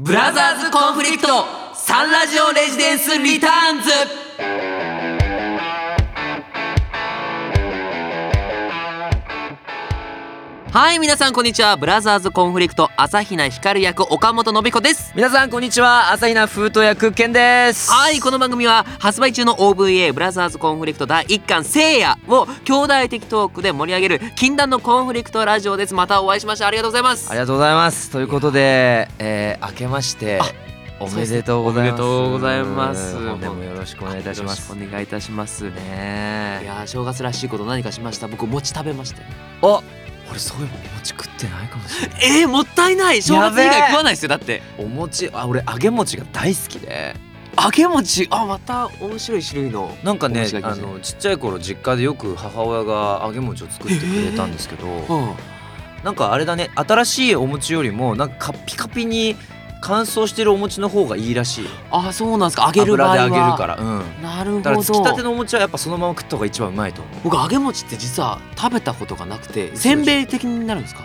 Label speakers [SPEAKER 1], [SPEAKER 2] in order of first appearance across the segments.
[SPEAKER 1] ブラザーズコンフリクトサンラジオレジデンスリターンズ。はい皆さんこんにちは。ブラザーズコンフリクト朝日奈光役岡本信彦です。
[SPEAKER 2] 皆さんこんにちは。朝日奈風斗役 KENN です。
[SPEAKER 1] はいこの番組は発売中の OVA ブラザーズコンフリクト第1巻聖夜を兄弟的トークで盛り上げる禁断のコンフリクトラジオです。またお会いしましたありがとうございます。
[SPEAKER 2] ありがとうございます。ということで、えー、明けましておめでとうございます。
[SPEAKER 1] おめでとうございます。
[SPEAKER 2] 本年もよろしくお願いいたします。
[SPEAKER 1] お願いいたします。い
[SPEAKER 2] ね
[SPEAKER 1] やー正月らしいこと何かしました？僕餅食べましたよ。
[SPEAKER 2] お俺そういえばお餅食ってないかもしれない。
[SPEAKER 1] えー、もったいない。正月以
[SPEAKER 2] やべえ。
[SPEAKER 1] 外食わないですよだって。
[SPEAKER 2] お餅あ俺揚げ餅が大好きで。
[SPEAKER 1] 揚げ餅？あまた面白い種類の
[SPEAKER 2] なんかね
[SPEAKER 1] お餅が来ま
[SPEAKER 2] あ
[SPEAKER 1] したね
[SPEAKER 2] のちっちゃい頃実家でよく母親が揚げ餅を作ってくれたんですけど、
[SPEAKER 1] うん。
[SPEAKER 2] なんかあれだね新しいお餅よりもなんかカッピカピに乾燥してるお餅の方がいいらしい。
[SPEAKER 1] あそうなんですか。揚げる場合は。
[SPEAKER 2] 油で揚げるから。うん。
[SPEAKER 1] なるほ
[SPEAKER 2] だからつきたて
[SPEAKER 1] ど
[SPEAKER 2] のお餅はやっぱそのまま食った方が一番うまいと思う。
[SPEAKER 1] 僕揚げ餅って実は食べたことがなくてせんべい的になるんですか？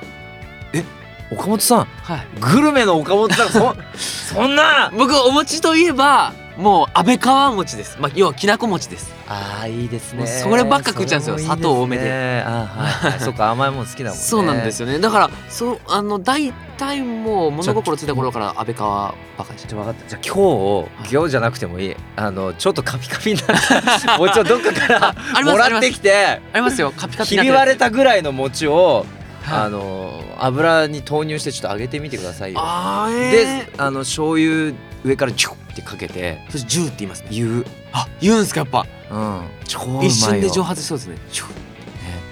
[SPEAKER 2] 岡本さん。
[SPEAKER 1] はい。
[SPEAKER 2] グルメの岡本さんそ そんな！
[SPEAKER 1] 僕お餅といえばもう安倍川餅です。まあ要はきなこ餅です。
[SPEAKER 2] あーいいです
[SPEAKER 1] もうそればっか食っちゃうんですよ。砂糖多めで。
[SPEAKER 2] ねあーはいはい。そっか甘いもん好きだもんね。
[SPEAKER 1] そうなんですよね。だからそうあの大体もう物心ついた頃から安倍川ばかり。して
[SPEAKER 2] 分かった。じゃあ今日今日じゃなくてもいい。あのちょっとカピカピになった餅をどっかからもらってきて
[SPEAKER 1] ありますよ。カピカピ
[SPEAKER 2] ひび割れたぐらいの餅を
[SPEAKER 1] はい
[SPEAKER 2] あの油に投入してちょっと揚げてみてくださいよ。
[SPEAKER 1] あーえ
[SPEAKER 2] で
[SPEAKER 1] ー、
[SPEAKER 2] あの醤油上からジュッってかけて
[SPEAKER 1] そしてジューって言いますね。
[SPEAKER 2] 言う。
[SPEAKER 1] あ言うんすかやっぱ。
[SPEAKER 2] うん。超うまいよ。
[SPEAKER 1] 一瞬で蒸発しそうですね。ジュ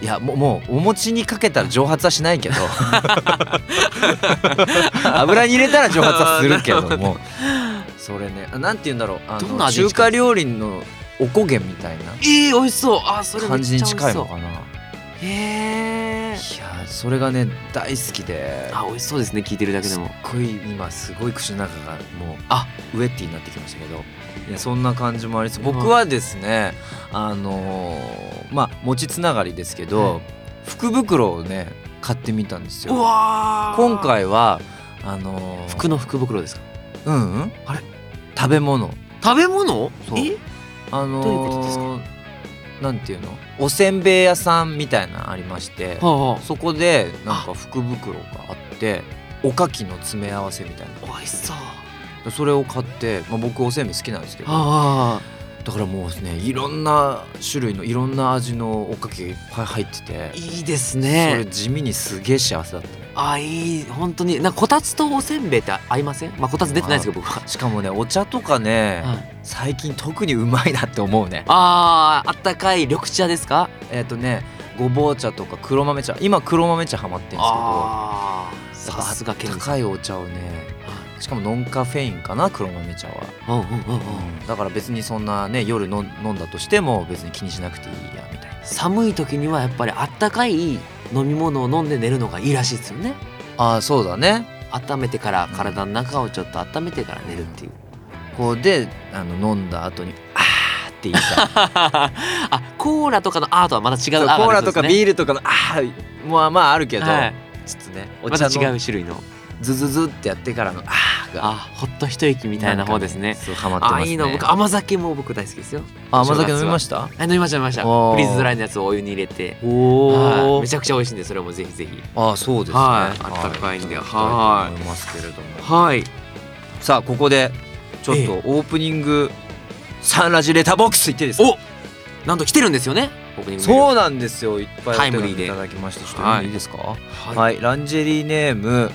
[SPEAKER 2] いやもうもうお餅にかけたら蒸発はしないけど。油に入れたら蒸発はするけども。それねあなんて言うんだろう。あ
[SPEAKER 1] どんな
[SPEAKER 2] の
[SPEAKER 1] 味に近い
[SPEAKER 2] 中華料理のおこげみたいな
[SPEAKER 1] えー、美味しそう。あそれめっ
[SPEAKER 2] 感じに
[SPEAKER 1] ちゃ美味しそう。
[SPEAKER 2] 近いのかな。い
[SPEAKER 1] へえ
[SPEAKER 2] やそれがね大好きで。
[SPEAKER 1] あ美味しそうですね聞いてるだけでも。
[SPEAKER 2] すっごい今すごい口の中がもう
[SPEAKER 1] あ。
[SPEAKER 2] ウエッティになってきましたけど。いやそんな感じもありつつ僕はですねあのーまあ餅つながりですけど、
[SPEAKER 1] はい。
[SPEAKER 2] 福袋をね買ってみたんです
[SPEAKER 1] う
[SPEAKER 2] よ
[SPEAKER 1] わー。
[SPEAKER 2] 今回はあのー
[SPEAKER 1] 服の福袋ですか？
[SPEAKER 2] うんうん。
[SPEAKER 1] あれ？
[SPEAKER 2] 食べ物。
[SPEAKER 1] 食べ物？
[SPEAKER 2] そう。
[SPEAKER 1] え？
[SPEAKER 2] あのー
[SPEAKER 1] どういうことですか？
[SPEAKER 2] なんていうの？おせんべい屋さんみたいなのありまして
[SPEAKER 1] はあは
[SPEAKER 2] そこでなんか福袋があっておかきの詰め合わせみたいな。
[SPEAKER 1] あ美味しそう。は
[SPEAKER 2] それを買って、まあ、僕おせんべい好きなんですけど
[SPEAKER 1] あ
[SPEAKER 2] だからもうねいろんな種類のいろんな味のおかきがいっぱい入ってて、
[SPEAKER 1] いいです
[SPEAKER 2] それ
[SPEAKER 1] ね
[SPEAKER 2] 地味にすげえ幸せだった。ね
[SPEAKER 1] あいい本当に。なんかこたつとおせんべいって合いません？まあこたつ出てないですけど僕は。
[SPEAKER 2] しかもねお茶とかね、
[SPEAKER 1] はい。
[SPEAKER 2] 最近特にうまいなって思うね。
[SPEAKER 1] あーあったかい緑茶ですか？
[SPEAKER 2] えっ、とねごぼう茶とか黒豆茶。今黒豆茶ハマってるんですけど。
[SPEAKER 1] あー
[SPEAKER 2] やっぱ
[SPEAKER 1] さすがケンさん。
[SPEAKER 2] 高いお茶をねしかもノンカフェインかな黒豆茶は、だから別にそんなね夜の飲んだとしても別に気にしなくていいやみたいな。
[SPEAKER 1] 寒い時にはやっぱりあったかい飲み物を飲んで寝るのがいいらしいですよね。
[SPEAKER 2] ああそうだね。
[SPEAKER 1] 温めてから体の中をちょっと温めてから寝るっていう。
[SPEAKER 2] こうであの飲んだ後にあーって言いたい。
[SPEAKER 1] あコーラとかのアートはまた違う
[SPEAKER 2] うコーラとか
[SPEAKER 1] ー
[SPEAKER 2] ビールとかのあーまあまああるけど、
[SPEAKER 1] はい。
[SPEAKER 2] ちょっとねお
[SPEAKER 1] また
[SPEAKER 2] 茶の
[SPEAKER 1] 違う種類の
[SPEAKER 2] ズズズってやってからのあ
[SPEAKER 1] あほっと一息みたいな方ですね。
[SPEAKER 2] そうハマってますね。
[SPEAKER 1] あいいの僕甘酒も僕大好きですよ。
[SPEAKER 2] あ甘酒飲みました？
[SPEAKER 1] あ飲みました飲みました。フリーズドライのやつをお湯に入れて。
[SPEAKER 2] おお
[SPEAKER 1] はい。めちゃくちゃ美味しいんでそれもぜひぜひ。
[SPEAKER 2] あそうですね。
[SPEAKER 1] はい。あったかいんで
[SPEAKER 2] ちょっと行きたいと思いますけれども。
[SPEAKER 1] はい。
[SPEAKER 2] さあここでちょっ
[SPEAKER 1] え
[SPEAKER 2] とオープニングサンラジレターボックス行っていいですか？
[SPEAKER 1] おなんと来てるんですよね
[SPEAKER 2] そうなんですよ。いっぱい
[SPEAKER 1] タイム
[SPEAKER 2] いただきましてちょっといいですか？
[SPEAKER 1] はい。
[SPEAKER 2] はい、ランジェリーネーム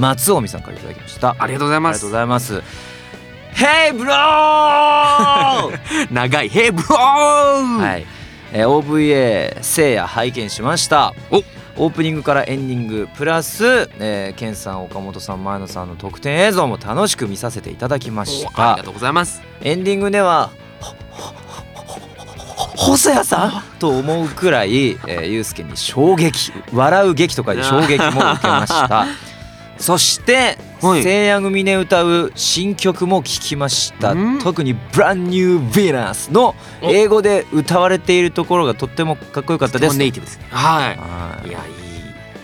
[SPEAKER 2] 松尾美さんからいただきました。
[SPEAKER 1] ありがとうございます。
[SPEAKER 2] ありがとうございます。Hey bro! は
[SPEAKER 1] 長い。ヘイブロー
[SPEAKER 2] い、えー、OVA 聖夜拝見しました。
[SPEAKER 1] お。
[SPEAKER 2] オープニングからエンディングプラス、えー、ケンさん岡本さん前野さんの特典映像も楽しく見させていただきました。
[SPEAKER 1] おありがとうございます。
[SPEAKER 2] エンディングでは細谷さん？と思うくらい、えー、ゆうすけに衝撃笑う劇とかで衝撃も受けました そして、
[SPEAKER 1] はい。
[SPEAKER 2] 聖夜組で歌う新曲も聴きました。
[SPEAKER 1] うん。
[SPEAKER 2] 特に「Brand New Venus」の英語で歌われているところがとってもかっこよかったです。
[SPEAKER 1] ネイティブですね。はい。
[SPEAKER 2] はい。
[SPEAKER 1] いやいい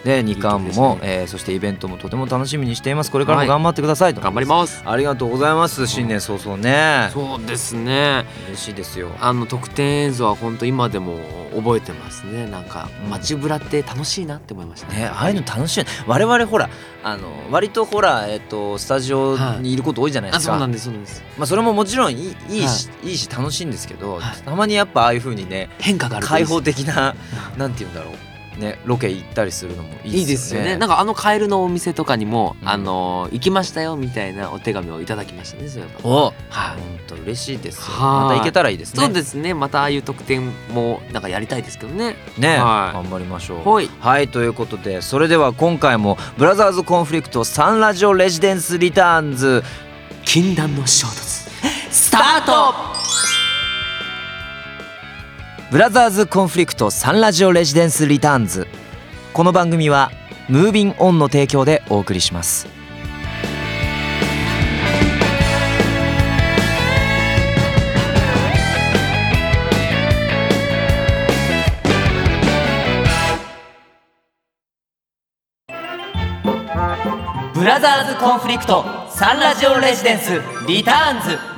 [SPEAKER 2] で2巻も、えーそしてイベントもとても楽しみにしています。これからも頑張ってくださいと、
[SPEAKER 1] 頑張ります。
[SPEAKER 2] ありがとうございます。新年早々ね。
[SPEAKER 1] そうですね。
[SPEAKER 2] 嬉しいですよ。
[SPEAKER 1] あの特典映像は本当今でも覚えてますね。なんか
[SPEAKER 2] うん。
[SPEAKER 1] 街ぶらって楽しいなって思いました。
[SPEAKER 2] ね、ああいうの楽しい。我々ほらあの割とほら、えっとスタジオにいること多いじゃないですか、
[SPEAKER 1] あそうなんですそうなんです。
[SPEAKER 2] まあ、それももちろんいいいいし、い、いし楽しいんですけど、
[SPEAKER 1] はい。
[SPEAKER 2] たまにやっぱああいう風にね
[SPEAKER 1] 変化がある
[SPEAKER 2] 開放的ななんて言うんだろうねロケ行ったりするのもいい
[SPEAKER 1] いいですよね。なんかあのカエルのお店とかにも、
[SPEAKER 2] うん。
[SPEAKER 1] あの行きましたよみたいなお手紙をいただきましたねそういえば。
[SPEAKER 2] お。
[SPEAKER 1] はい。
[SPEAKER 2] 本当嬉しいですまた行けたらいいですね。
[SPEAKER 1] そうですね。またああいう特典もなんかやりたいですけどね。
[SPEAKER 2] ね、
[SPEAKER 1] はい。
[SPEAKER 2] 頑張りましょう。
[SPEAKER 1] はい。
[SPEAKER 2] はいということでそれでは今回もブラザーズコンフリクトサンラジオレジデンスリターンズ
[SPEAKER 1] 禁断の衝突。スタート
[SPEAKER 2] ブラザーズコンフリクトサンラジオレジデンスリターンズ。この番組はムービンオンの提供でお送りします。
[SPEAKER 1] ブラザーズコンフリクトサンラジオレジデンスリターンズ。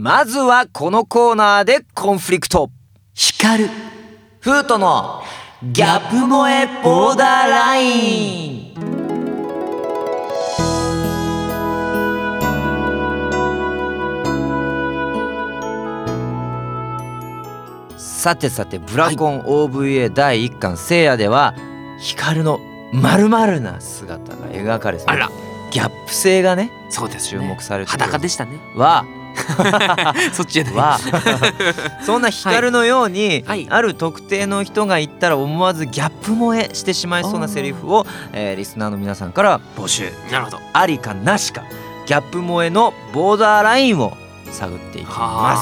[SPEAKER 2] まずはこのコーナーでコンフリクト。
[SPEAKER 1] 光る。
[SPEAKER 2] フートのギャップ萌えボーダーライン。さてさてブラコン OVA 第1巻聖夜では光の丸々な姿が描かれて
[SPEAKER 1] あら。
[SPEAKER 2] ギャップ性がね
[SPEAKER 1] そうです
[SPEAKER 2] 注目されてる。
[SPEAKER 1] 裸でしたね。
[SPEAKER 2] は
[SPEAKER 1] そっちじゃない
[SPEAKER 2] は。そんな光のように、
[SPEAKER 1] はい。
[SPEAKER 2] ある特定の人が言ったら思わずギャップ萌えしてしまいそうなセリフを、えーリスナーの皆さんから募集。
[SPEAKER 1] なるほど。
[SPEAKER 2] ありかなしか。ギャップ萌えのボーダーラインを探っていきま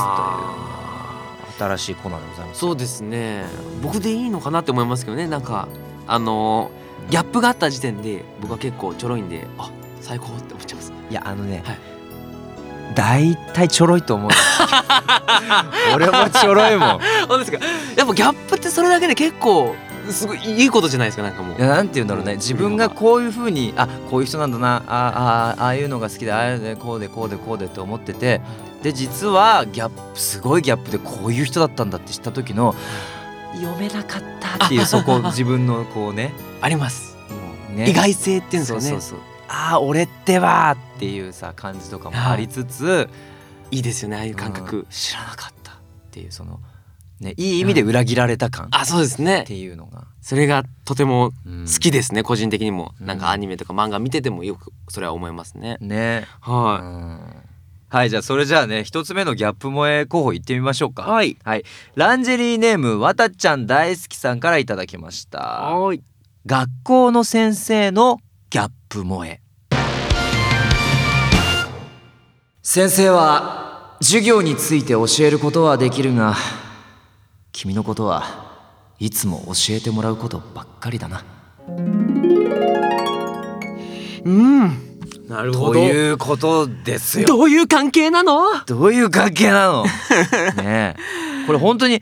[SPEAKER 2] すという。新しいコーナーでございます。
[SPEAKER 1] そうですね。僕でいいのかなって思いますけどね。なんかあのーギャップがあった時点で僕は結構ちょろいんであ最高って思っちゃいます。
[SPEAKER 2] いやあのね、
[SPEAKER 1] はい
[SPEAKER 2] 大体ちょろいと思う 俺もちょろいもん。
[SPEAKER 1] そうですか？やっぱギャップってそれだけで結構すごいいいことじゃないですかなんかもう。
[SPEAKER 2] いやなんて言うんだろうね。
[SPEAKER 1] うん
[SPEAKER 2] 自分がこういうふうにあこういう人なんだなああああいうのが好きでああいうのでこうでこうでこうでって思っててで実はギャップすごいギャップでこういう人だったんだって知った時の読めなかったっていうそこ 自分のこうね。
[SPEAKER 1] あります。
[SPEAKER 2] ね。
[SPEAKER 1] 意外性っていうんですかね。
[SPEAKER 2] そうそうそうああ俺ってばっていうさ感じとかもありつつ、
[SPEAKER 1] い。いですよねああいう感
[SPEAKER 2] うん
[SPEAKER 1] 覚、
[SPEAKER 2] 知らなかったっていうそのねいい意味で裏切られた感っ
[SPEAKER 1] あそうですね。
[SPEAKER 2] ていうのが、
[SPEAKER 1] それがとても
[SPEAKER 2] うん。
[SPEAKER 1] 好きですね、個人的にも。
[SPEAKER 2] うん。
[SPEAKER 1] なんかアニメとか漫画見ててもよくそれは思いますね、
[SPEAKER 2] ね。
[SPEAKER 1] は
[SPEAKER 2] うん。はいじゃあそれじゃあね一つ目のギャップ萌え候補いってみましょうか。
[SPEAKER 1] はい。
[SPEAKER 2] はい。ランジェリーネームわたちゃん大好きさんからいただきまし
[SPEAKER 1] い
[SPEAKER 2] た。
[SPEAKER 1] はい。
[SPEAKER 2] 学校の先生のギャップ萌え。先生は授業について教えることはできるが君のことはいつも教えてもらうことばっかりだな。
[SPEAKER 1] うん。なる
[SPEAKER 2] ということですよ。
[SPEAKER 1] どういう関係なの？
[SPEAKER 2] どういう関係なの？ねえ。これ本当に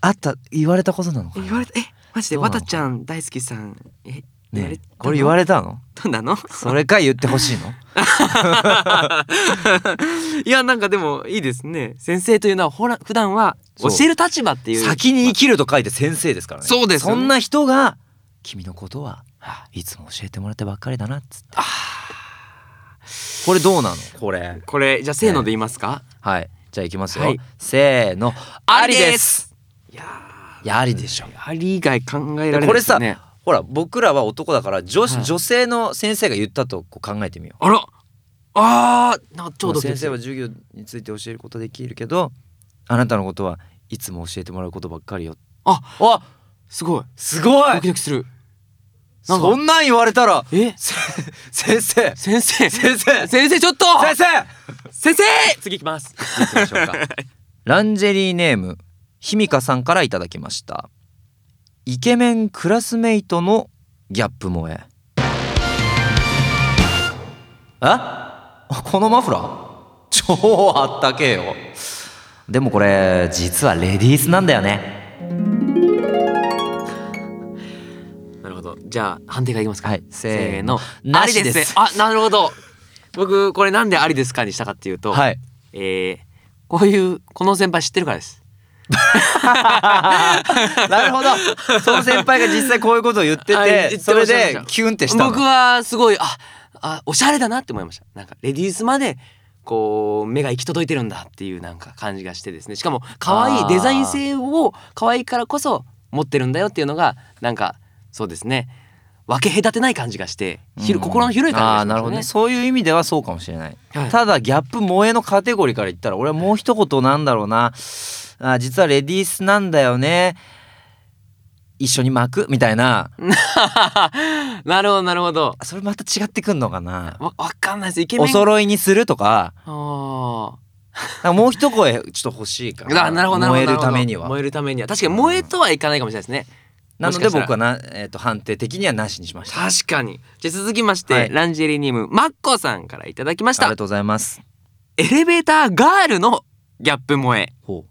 [SPEAKER 2] あった言われたことなのかな？
[SPEAKER 1] 言われたえマジで？わたちゃん大好きさんえ
[SPEAKER 2] ね。えこれ言わ
[SPEAKER 1] れ
[SPEAKER 2] れたの？
[SPEAKER 1] たなの？
[SPEAKER 2] それか言ってほしいの？
[SPEAKER 1] いやなんかでもいいですね。先生というのはほら普段は教える立場っていう。
[SPEAKER 2] 先に生きると書いて先生ですからね。
[SPEAKER 1] そうです
[SPEAKER 2] そんな人が君のことはいつも教えてもらってばっかりだなっつって。これどうなの？これ。
[SPEAKER 1] これじゃあせーので言いますか、
[SPEAKER 2] はい。じゃあいきますよ、
[SPEAKER 1] はい。
[SPEAKER 2] せーの。ありです。
[SPEAKER 1] いや
[SPEAKER 2] いやありでしょ。
[SPEAKER 1] あり以外考えられない
[SPEAKER 2] これさほら僕らは男だから女,、
[SPEAKER 1] はい。
[SPEAKER 2] 女性の先生が言ったとこう考えてみよう。
[SPEAKER 1] あら。あーなちょうど。
[SPEAKER 2] 先生は授業について教えることできるけどあなたのことはいつも教えてもらうことばっかりよ。
[SPEAKER 1] あ
[SPEAKER 2] あ
[SPEAKER 1] すごい。
[SPEAKER 2] すご
[SPEAKER 1] ドキドキする。なんか。
[SPEAKER 2] そんなん言われたら
[SPEAKER 1] え？
[SPEAKER 2] せ先生。
[SPEAKER 1] 先生。
[SPEAKER 2] 先生。
[SPEAKER 1] 先生ちょっと。
[SPEAKER 2] 先生。
[SPEAKER 1] 先生！次行きます。
[SPEAKER 2] ランジェリーネームひみかさんからいただきましたイケメンクラスメイトのギャップ萌え。あこのマフラー？超あったけえよ。でもこれ実はレディースなんだよね。
[SPEAKER 1] なるほど。じゃあ判定がいきますか。
[SPEAKER 2] はい。
[SPEAKER 1] せ
[SPEAKER 2] せー
[SPEAKER 1] ーの。
[SPEAKER 2] の
[SPEAKER 1] ありです。ね
[SPEAKER 2] なしです。
[SPEAKER 1] あなるほど。僕これなんでありですかにしたかっていうと、
[SPEAKER 2] はい。
[SPEAKER 1] えーこういうこの先輩知ってるからです
[SPEAKER 2] なるほど。その先輩が実際こういうことを言って
[SPEAKER 1] て
[SPEAKER 2] てそれでキュンってしたの。
[SPEAKER 1] 僕はすごいああおしゃれだなって思いました。なんかレディースまでこう目が行き届いてるんだっていうなんか感じがしてですね。しかも可愛いデザイン性を可愛いからこそ持ってるんだよっていうのがなんかそうですね。分け隔てない感じがして、
[SPEAKER 2] うん
[SPEAKER 1] 心の広い感じ
[SPEAKER 2] あ
[SPEAKER 1] がしね。
[SPEAKER 2] ーなるほどね。そういう意味ではそうかもしれない、
[SPEAKER 1] はい。
[SPEAKER 2] ただギャップ萌えのカテゴリーから言ったら俺はもう一言なんだろうなあ実はレディースなんだよね。一緒に巻く？みたいな。
[SPEAKER 1] なるほどなるほど。
[SPEAKER 2] それまた違ってくんのかな？
[SPEAKER 1] わわかんないです。イケメン。
[SPEAKER 2] お揃いにするとか。
[SPEAKER 1] あー。
[SPEAKER 2] なんかもう一声ちょっと欲しいか
[SPEAKER 1] あなるほどなるほど
[SPEAKER 2] 燃えるためには。
[SPEAKER 1] 燃えるためには。確かに燃えとはいかないかもしれないですね。
[SPEAKER 2] なので僕はな、えー、と判定的にはなしにしました。あ
[SPEAKER 1] 確かに。じゃあ続きまして、
[SPEAKER 2] はい。
[SPEAKER 1] ランジェリーネームマッコさんからいただきました。
[SPEAKER 2] りがとうございます。
[SPEAKER 1] エレベーターガールのギャップ萌え。
[SPEAKER 2] ほ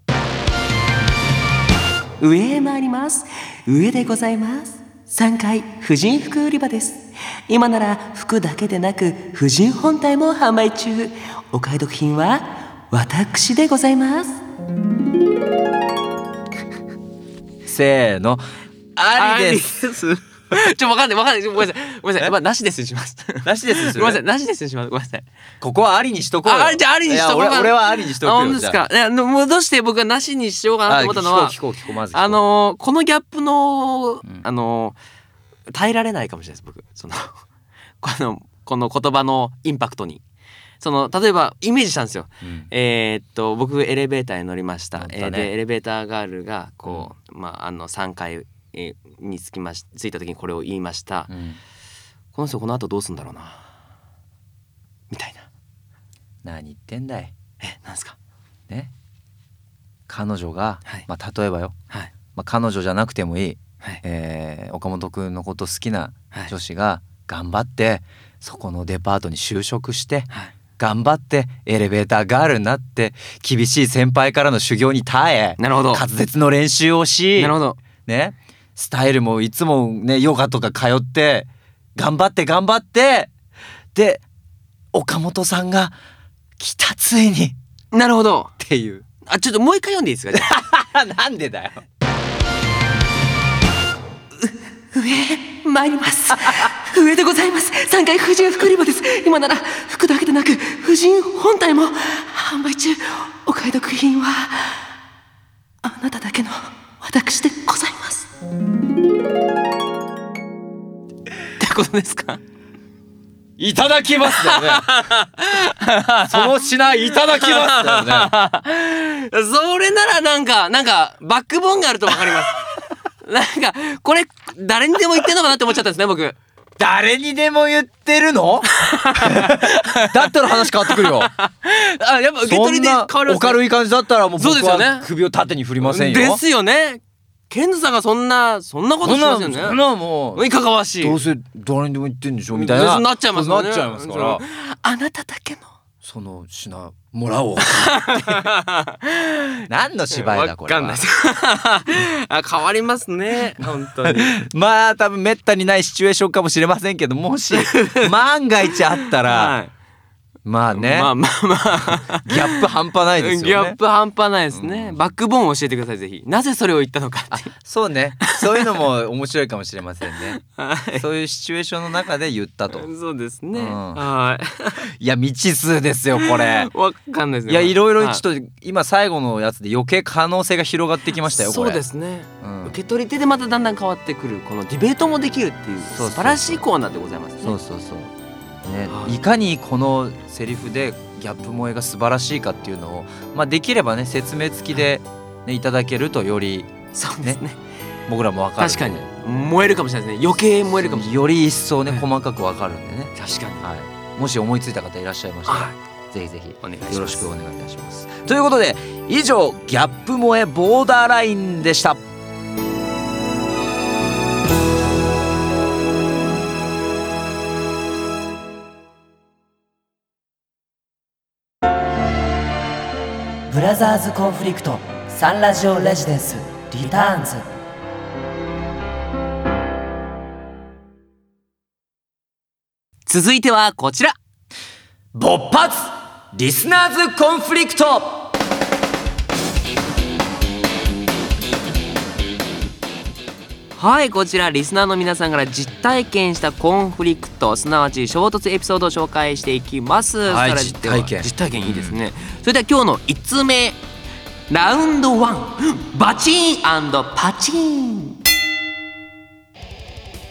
[SPEAKER 1] 上へ参ります。上でございます。3階婦人服売り場です。今なら服だけでなく婦人本体も販売中。お買い得品は私でございます。
[SPEAKER 2] う せーの。ありです。
[SPEAKER 1] す ちょわかんないわかんない。ごめんなさい。ごめんなさい。
[SPEAKER 2] え？
[SPEAKER 1] まあなしですにします。
[SPEAKER 2] なしです
[SPEAKER 1] ごめんなさい。なしですにします。ごめんなさい。
[SPEAKER 2] ここはありにしとこうよ。
[SPEAKER 1] あじゃあありにしとこう
[SPEAKER 2] いや俺俺はありにしとくよ
[SPEAKER 1] あ本当ですか。いやのもうどうして僕はなしにしようかなと思ったのは
[SPEAKER 2] あ聞こう聞こう聞こうまず聞こう。
[SPEAKER 1] あのーこのギャップの、
[SPEAKER 2] ん。
[SPEAKER 1] あのー耐えられないかもしれないです僕。その このこの言葉のインパクトに。その例えばイメージしたんですよ。
[SPEAKER 2] うん。
[SPEAKER 1] えーっと僕エレベーターに乗りました。
[SPEAKER 2] 乗ったね。
[SPEAKER 1] えーでエレベーターガールがこう、まああの3階えーに着きまし着いた時にこれを言いました、
[SPEAKER 2] うん。
[SPEAKER 1] この人この後どうすんだろうな。みたいな。
[SPEAKER 2] 何言ってんだい。
[SPEAKER 1] えなんですか。
[SPEAKER 2] ね。彼女が、
[SPEAKER 1] はい。
[SPEAKER 2] まあ例えばよ、
[SPEAKER 1] はい。
[SPEAKER 2] まあ、彼女じゃなくてもいい、
[SPEAKER 1] はい。
[SPEAKER 2] えー岡本君のこと好きな
[SPEAKER 1] はい。
[SPEAKER 2] 女子が頑張ってそこのデパートに就職して
[SPEAKER 1] はい。
[SPEAKER 2] 頑張ってエレベーターガールになって厳しい先輩からの修行に耐え
[SPEAKER 1] なるほど。
[SPEAKER 2] 滑舌の練習をし
[SPEAKER 1] なるほど。
[SPEAKER 2] ねスタイルもいつもねヨガとか通って頑張って頑張ってで岡本さんが来たついに。っ
[SPEAKER 1] なるほど。
[SPEAKER 2] ていう。
[SPEAKER 1] あちょっともう一回読んでいいですか？じゃあ。
[SPEAKER 2] なんでだよ。
[SPEAKER 1] 上へ参ります。上でございます。3階婦人服売り場です。今なら服だけでなく婦人本体も販売中。お買い得品はあなただけの私でございますってことですか？
[SPEAKER 2] いただきますだよね。その品いただきますだよね。
[SPEAKER 1] それならなんかなんかバックボーンがあるとわかります。なんかこれ誰にでも言ってんのかなって思っちゃったんですね僕。
[SPEAKER 2] 誰にでも言ってるの？だったら話変わってくるよ。
[SPEAKER 1] あやっぱ受け取りで変わ
[SPEAKER 2] そんな
[SPEAKER 1] ります
[SPEAKER 2] お軽い感じだったらもう僕
[SPEAKER 1] そうですよね。
[SPEAKER 2] は首を縦に振りませんよ。
[SPEAKER 1] ですよねケンズさんがそんなそんなことしますよね。
[SPEAKER 2] そんなもう
[SPEAKER 1] いかがわしい。
[SPEAKER 2] どうせ誰にでも言ってんでしょみたいな。
[SPEAKER 1] なっちゃいますよね。
[SPEAKER 2] なっちゃいますから
[SPEAKER 1] あなただけの。
[SPEAKER 2] その品もらおう。何の芝居だこれは。
[SPEAKER 1] わかんない。で すあ変わりますね。本当に。
[SPEAKER 2] まあ多分めったにないシチュエーションかもしれませんけどもし万が一あったら、
[SPEAKER 1] はい
[SPEAKER 2] まあね、
[SPEAKER 1] まあまあまあ。
[SPEAKER 2] ギャップ半端ないですよね。
[SPEAKER 1] ギャップ半端ないですね、バックボーンを教えてくださいぜひ。なぜそれを言ったのかって。
[SPEAKER 2] そうね。そういうのも面白いかもしれませんね。
[SPEAKER 1] はい。
[SPEAKER 2] そういうシチュエーションの中で言ったと。
[SPEAKER 1] そうですね、
[SPEAKER 2] うん。
[SPEAKER 1] はい。
[SPEAKER 2] いや未知数ですよこれ。
[SPEAKER 1] わかんないですね。
[SPEAKER 2] いやいろい。ろ
[SPEAKER 1] は
[SPEAKER 2] ちょっと今最後のやつで余計可能性が広がってきましたよこれ。
[SPEAKER 1] そうですね、
[SPEAKER 2] うん。
[SPEAKER 1] 受け取り手でまただんだん変わってくるこのディベートもできるっていう。素晴らしいコーナーでございますね。
[SPEAKER 2] そうそうそうね、
[SPEAKER 1] はい。
[SPEAKER 2] いかにこのセリフでギャップ萌えが素晴らしいかっていうのを、まあ、できればね説明付きで、ね、いただけるとより
[SPEAKER 1] そうですね。
[SPEAKER 2] 僕らも分かる
[SPEAKER 1] 確かに。燃えるかもしれないですね。余計燃えるかもしれ
[SPEAKER 2] より一層ね、
[SPEAKER 1] はい。
[SPEAKER 2] 細かく分かるんでね、
[SPEAKER 1] ない確かに。
[SPEAKER 2] はい、もし思いついた方いらっしゃいましたら、
[SPEAKER 1] は
[SPEAKER 2] ぜひぜひ
[SPEAKER 1] お願いします。
[SPEAKER 2] よろしくお願いいたします。ということで以上ギャップ萌えボーダーラインでした。
[SPEAKER 1] ラザーズコンフリクトサンラジオレジデンスリターンズ
[SPEAKER 2] 続いてはこちら。勃発！リスナーズコンフリクト！はいこちらリスナーの皆さんから実体験したコンフリクトすなわち衝突エピソードを紹介していきます、はい実体験。
[SPEAKER 1] 実体験いいですね、それでは今日の1通目ラウンド1バチンパチン。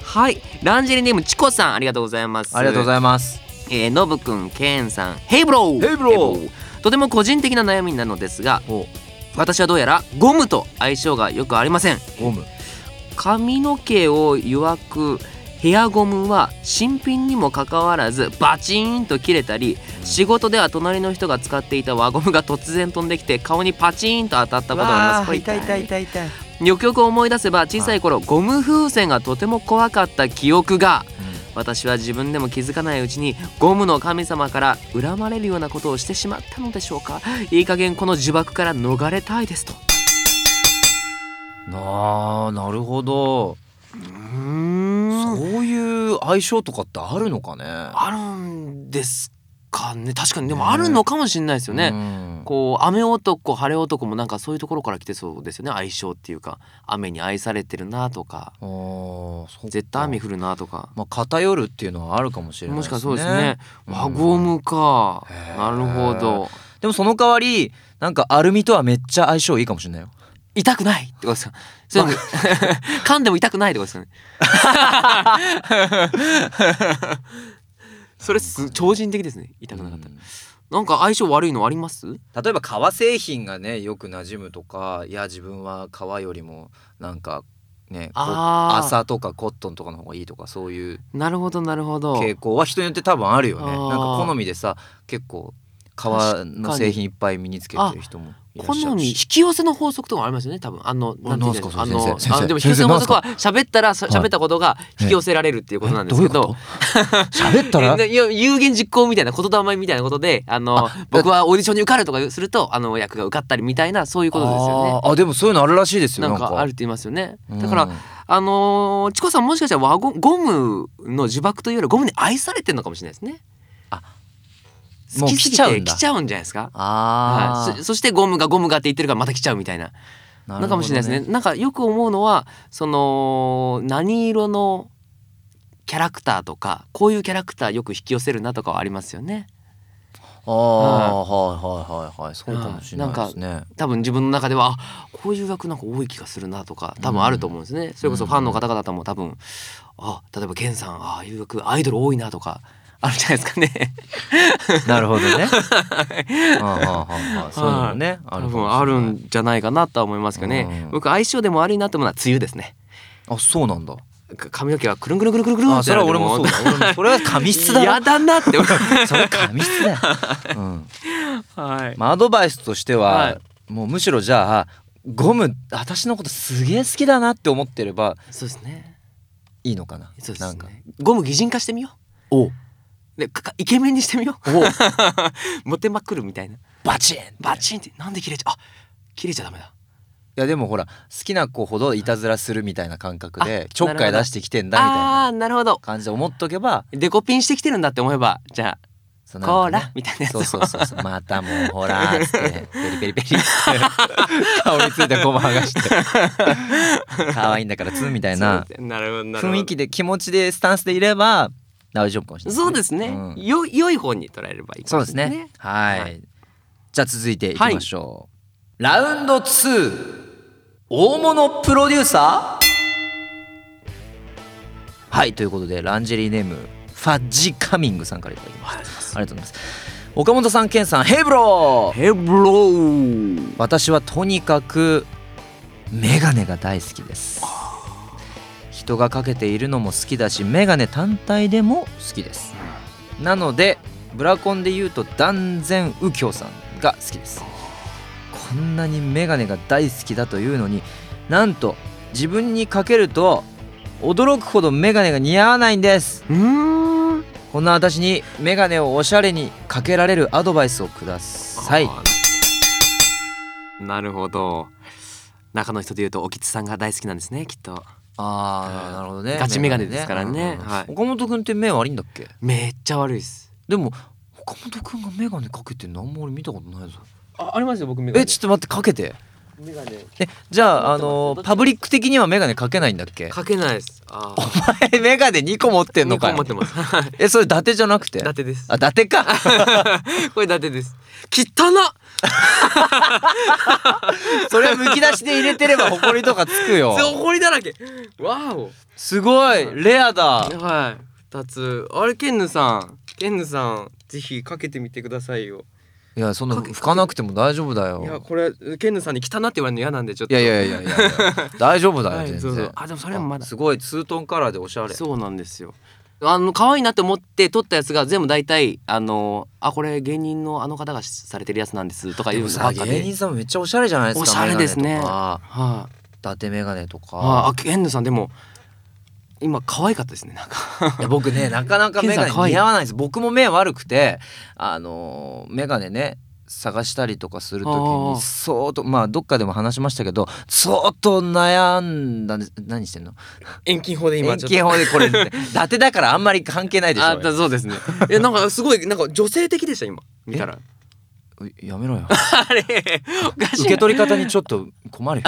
[SPEAKER 1] はいランジェリーネームチコさんありがとうございます。
[SPEAKER 2] ありがとうございます。
[SPEAKER 1] えー、のぶくん、けんさん、ヘイブロー
[SPEAKER 2] ヘイブロー
[SPEAKER 1] とても個人的な悩みなのですが
[SPEAKER 2] お。
[SPEAKER 1] 私はどうやらゴムと相性がよくありません。
[SPEAKER 2] ゴム
[SPEAKER 1] 髪の毛を弱くヘアゴムは新品にもかかわらずバチーンと切れたり仕事では隣の人が使っていた輪ゴムが突然飛んできて顔にパチンと当たったことがあります。
[SPEAKER 2] 痛い。痛い痛い痛い
[SPEAKER 1] よくよく思い出せば小さい頃ゴム風船がとても怖かった記憶が私は自分でも気づかないうちにゴムの神様から恨まれるようなことをしてしまったのでしょうか。いい加減この呪縛から逃れたいですと。
[SPEAKER 2] なあなるほど。
[SPEAKER 1] うーん。
[SPEAKER 2] そういう相性とかってあるのかね？
[SPEAKER 1] あるんですかね。確かに。でもあるのかもしれないですよね、
[SPEAKER 2] うん。
[SPEAKER 1] こう雨男晴れ男もなんかそういうところから来てそうですよね。相性っていうか雨に愛されてるなとか絶対雨降るなとか。
[SPEAKER 2] まあ偏るっていうのはあるかもしれない
[SPEAKER 1] もしかそうですね。
[SPEAKER 2] うん。
[SPEAKER 1] 輪ゴムか。
[SPEAKER 2] へー。
[SPEAKER 1] なるほど。
[SPEAKER 2] でもその代わりなんかアルミとはめっちゃ相性いいかもしれないよ
[SPEAKER 1] 痛くないってことですかそれ 噛んでも痛くないってことですよね。それす超人的ですね。痛くなかったなんか相性悪いのあります？
[SPEAKER 2] 例えば革製品がねよく馴染むとかいや自分は革よりもなんかね麻とかコットンとかの方がいいとかそういう
[SPEAKER 1] なるほどなるほど。
[SPEAKER 2] 傾向は人によって多分あるよね。なんか好みでさ結構革の製品いっぱい身につけてる人も
[SPEAKER 1] 好み引き寄せの法則とかありますよね多分。あの
[SPEAKER 2] あ
[SPEAKER 1] なんていうんです
[SPEAKER 2] か？
[SPEAKER 1] あのあでも引き寄せの法則は喋ったらそ喋ったことが引き寄せられるっていうことなんですけど。
[SPEAKER 2] 喋ったら？
[SPEAKER 1] 有言実行みたいな言霊みたいなことであの僕はオーディションに受かるとかするとあの役が受かったりみたいなそういうことですよね。
[SPEAKER 2] あでもそういうのあるらしいですよ
[SPEAKER 1] なんか。あるって言いますよね。だからあのーチコさんもしかしたら輪ゴゴムの呪縛というよりゴムに愛されてるのかもしれないですね。
[SPEAKER 2] あ
[SPEAKER 1] 好きすぎて
[SPEAKER 2] 来ちゃうんだ。
[SPEAKER 1] 来ちゃうんじゃないですか？
[SPEAKER 2] あ
[SPEAKER 1] はい、そそしてゴムがゴムがって言ってるからまた来ちゃうみたいな。
[SPEAKER 2] あ
[SPEAKER 1] のかもしれないですね。なんかよく思うのはその何色のキャラクターとかこういうキャラクターよく引き寄せるなとかはありますよね。
[SPEAKER 2] ああはい。はいはいはい。そうかもしれないですね。
[SPEAKER 1] 多分自分の中ではあこういう役なんか多い気がするなとか多分あると思うんですね、それこそファンの方々も多分あ例えばケンさんああいう役アイドル多いなとかあるんじゃないですかね。
[SPEAKER 2] なるほどね。あああああそういうのもねあ
[SPEAKER 1] 多
[SPEAKER 2] る
[SPEAKER 1] あるんじゃないかなとは思いますけどね、
[SPEAKER 2] うん。
[SPEAKER 1] 僕相性でも悪いなと思うのは梅雨ですね。
[SPEAKER 2] あそうなんだ。
[SPEAKER 1] か髪の毛がくるんくるんくるんくるんくるんって
[SPEAKER 2] あそれは俺もそうだ。それは髪質だ
[SPEAKER 1] 嫌
[SPEAKER 2] ろ
[SPEAKER 1] だなって。
[SPEAKER 2] それ髪質だよ、うん。
[SPEAKER 1] はい。
[SPEAKER 2] まあ、アドバイスとしては、
[SPEAKER 1] はい。
[SPEAKER 2] もうむしろじゃあゴム私のことすげえ好きだなって思ってれば
[SPEAKER 1] そうですね。
[SPEAKER 2] いいのかな。
[SPEAKER 1] そうです
[SPEAKER 2] なんか
[SPEAKER 1] ね。ゴム擬人化してみよ
[SPEAKER 2] お。
[SPEAKER 1] うでかかイケメンにしてみよう。
[SPEAKER 2] お
[SPEAKER 1] モテまくるみたいな。
[SPEAKER 2] バチンい
[SPEAKER 1] バチンって。なんで切れちゃあ切れちゃダメだ。
[SPEAKER 2] やでもほら好きな子ほどいたずらするみたいな感覚で
[SPEAKER 1] あ
[SPEAKER 2] ちょっかい出してきてんだみたい
[SPEAKER 1] あ
[SPEAKER 2] な
[SPEAKER 1] あーなるほど。
[SPEAKER 2] 感じで思っとけば。
[SPEAKER 1] デコピンしてきてるんだって思えばじゃ
[SPEAKER 2] そ
[SPEAKER 1] あこー
[SPEAKER 2] のなんかね。
[SPEAKER 1] らみたいな
[SPEAKER 2] そうそうそうそう。またもうほらーっつってペリペリペリ。っ て顔についたゴム剥がして。可愛いんだからツンみたいな。雰囲気で気持ちでスタンスでいれば大丈夫かもしれない、
[SPEAKER 1] そうですね、
[SPEAKER 2] うん。
[SPEAKER 1] よ良い方に捉えればいいか
[SPEAKER 2] そうですね。はい、
[SPEAKER 1] はい。
[SPEAKER 2] じゃあ続いていきましょう、ラウンド2大物プロデューサー？はいということでランジェリーネームファッジカミングさんからいただきました。ありがとうございます。岡本さんケンさんヘイブロー。
[SPEAKER 1] ヘブロー。
[SPEAKER 2] 私はとにかくメガネが大好きです人がかけているのも好きだしメガネ単体でも好きです。なのでブラコンで言うと断然右京さんが好きです。こんなにメガネが大好きだというのになんと自分にかけると驚くほどメガネが似合わないんです。
[SPEAKER 1] ん
[SPEAKER 2] こんな私にメガネをおしゃれにかけられるアドバイスをください。
[SPEAKER 1] なるほど。中の人で言うとおきつさんが大好きなんですねきっと。
[SPEAKER 2] ああなるほどね。
[SPEAKER 1] ガチメガネですからね。はい。
[SPEAKER 2] 岡本君って目悪いんだっけ？
[SPEAKER 1] めっちゃ悪いです。
[SPEAKER 2] でも岡本君がメガネかけてんのあんま俺見たことないぞ。
[SPEAKER 1] あありますよ僕メ
[SPEAKER 2] えちょっと待ってかけてえじゃああのパブリック的にはメガネかけないんだっけ？
[SPEAKER 1] かけないです。あ
[SPEAKER 2] お前メガネ2個持ってんのかよ。
[SPEAKER 1] 持ってます。はい
[SPEAKER 2] えそれ伊達じゃなくて？
[SPEAKER 1] 伊達です。
[SPEAKER 2] あ伊達か。
[SPEAKER 1] これ伊達です。汚な
[SPEAKER 2] それはむき出しで入れてればホコリとかつくよ。
[SPEAKER 1] ほりだらけ。わお。
[SPEAKER 2] すごい。レアだ。
[SPEAKER 1] はい。二つ。あれケンヌさん。ケンヌさんぜひかけてみてくださいよ
[SPEAKER 2] いやそんな拭かなくても大丈夫だ
[SPEAKER 1] いや
[SPEAKER 2] よ
[SPEAKER 1] これケンヌさんに汚なって言われるの嫌なんでちょっと。
[SPEAKER 2] いやいやいやいやいや。大丈夫だよ全
[SPEAKER 1] はいそうそう。
[SPEAKER 2] 然
[SPEAKER 1] あでもそれもまだ。
[SPEAKER 2] あすごいツートンカラーでおしゃれ。
[SPEAKER 1] そうなんですよ。あの可愛いなって思って撮ったやつが全部大体あのあこれ芸人のあの方がされてるやつなんですとかいうの
[SPEAKER 2] でもさ芸人さんもめっちゃおしゃれじゃないですか
[SPEAKER 1] おしゃれですね。はい、
[SPEAKER 2] 伊達メガネとか、
[SPEAKER 1] ああケンヌさんでも今可愛かったですねなんか。
[SPEAKER 2] いや僕ね なかなかメガネ
[SPEAKER 1] ケンさん可愛い。
[SPEAKER 2] 似合わないんです。僕も目悪くてあのーメガネね探したりとかするとき
[SPEAKER 1] あー。
[SPEAKER 2] に相当まあどっかでも話しましたけど相当悩んだんです。何してんの？
[SPEAKER 1] 遠近法で今
[SPEAKER 2] 遠
[SPEAKER 1] ちょっと。
[SPEAKER 2] 近法でこれ 伊達だからあんまり関係ないでしょ。
[SPEAKER 1] あだそうですね。えなんかすごいなんか女性的でした今。見たら
[SPEAKER 2] やめろよ。受け取り方にちょっと困るよ。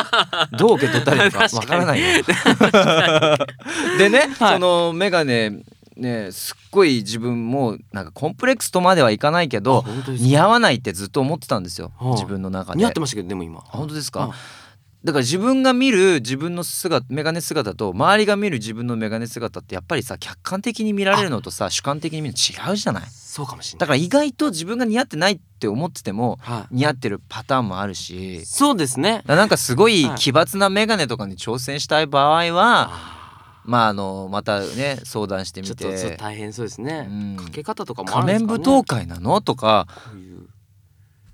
[SPEAKER 2] どう受け取ったらいいのかわからないよ。でね、
[SPEAKER 1] はい。
[SPEAKER 2] そのメガネねすっごい自分もなんかコンプレックスとまではいかないけ
[SPEAKER 1] あ
[SPEAKER 2] ど似合わないってずっと思ってたんですよ、
[SPEAKER 1] はあ。
[SPEAKER 2] 自分の中で。
[SPEAKER 1] 似合ってましたけどでも今。
[SPEAKER 2] あ本当ですか？
[SPEAKER 1] あ
[SPEAKER 2] だから自分が見る自分の姿メガネ姿と周りが見る自分のメガネ姿ってやっぱりさ客観的に見られるのとさ主観的に見るの違うじゃない？
[SPEAKER 1] そうかもしれない。
[SPEAKER 2] だから意外と自分が似合ってないって思ってても
[SPEAKER 1] はい。
[SPEAKER 2] 似合ってるパターンもあるし。
[SPEAKER 1] そうですね。
[SPEAKER 2] なんかすごい
[SPEAKER 1] はい。
[SPEAKER 2] 奇抜なメガネとかに挑戦したい場合は、
[SPEAKER 1] あ
[SPEAKER 2] まああのまたね相談して
[SPEAKER 1] ーちょ
[SPEAKER 2] み
[SPEAKER 1] っとそう大変そうですね。
[SPEAKER 2] うん。
[SPEAKER 1] かけ方とかもね。
[SPEAKER 2] 仮面舞踏会なの？とか。
[SPEAKER 1] こういう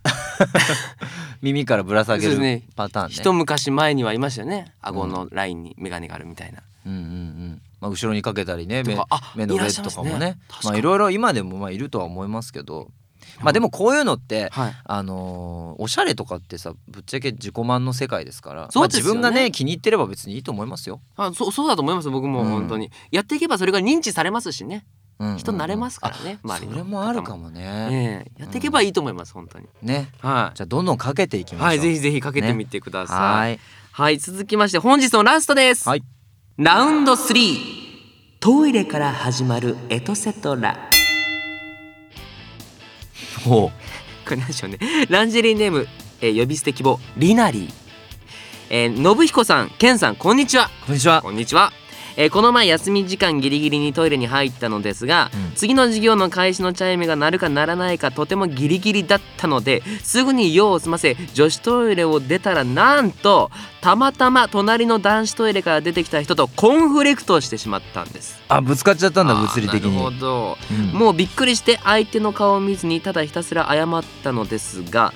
[SPEAKER 2] 耳からぶら下げるパターンね。
[SPEAKER 1] 一昔前にはいましたよね。顎のラインに眼鏡があるみたいな。
[SPEAKER 2] うんうんうん。まあ、後ろにかけたりね目目の上とかもね。まあいろいろ今でもまあいるとは思いますけど。まあでもこういうのって
[SPEAKER 1] はい。
[SPEAKER 2] あのーおしゃれとかってさぶっちゃけ自己満の世界ですから
[SPEAKER 1] ね。
[SPEAKER 2] まあ、自分がね気に入ってれば別にいいと思いますよ。
[SPEAKER 1] あそうそうだと思います僕も
[SPEAKER 2] うん。
[SPEAKER 1] 本当に、やっていけばそれが認知されますしね。
[SPEAKER 2] うんうんうん
[SPEAKER 1] 人慣れますからね、
[SPEAKER 2] あ
[SPEAKER 1] 周りの
[SPEAKER 2] それもあるか
[SPEAKER 1] も
[SPEAKER 2] もね。
[SPEAKER 1] ええ。やっていけばいいと思います本当に。
[SPEAKER 2] ね
[SPEAKER 1] はい
[SPEAKER 2] じゃあどんどんかけていきましょう。
[SPEAKER 1] はいぜひぜひかけてみてください、
[SPEAKER 2] はい。
[SPEAKER 1] はい続きまして本日のラストです、
[SPEAKER 2] はい。
[SPEAKER 1] ラウンド3トイレから始まるエトセトラ。
[SPEAKER 2] ほ
[SPEAKER 1] これ何でしょうね。ランジェリーネーム、えー呼び捨て希望リナリー。えー、信彦さん、ケンさん、こんにちは。
[SPEAKER 2] うこんにちは。
[SPEAKER 1] こんにちは。えーこの前休み時間ギリギリにトイレに入ったのですが、
[SPEAKER 2] うん。
[SPEAKER 1] 次の授業の開始のチャイムが鳴るか鳴らないかとてもギリギリだったのですぐに用を済ませ女子トイレを出たらなんとたまたま隣の男子トイレから出てきた人とコンフリクトしてしまったんです。
[SPEAKER 2] あぶつかっちゃったんだ物理的に。
[SPEAKER 1] なるほど、
[SPEAKER 2] うん。
[SPEAKER 1] もうびっくりして相手の顔を見ずにただひたすら謝ったのですが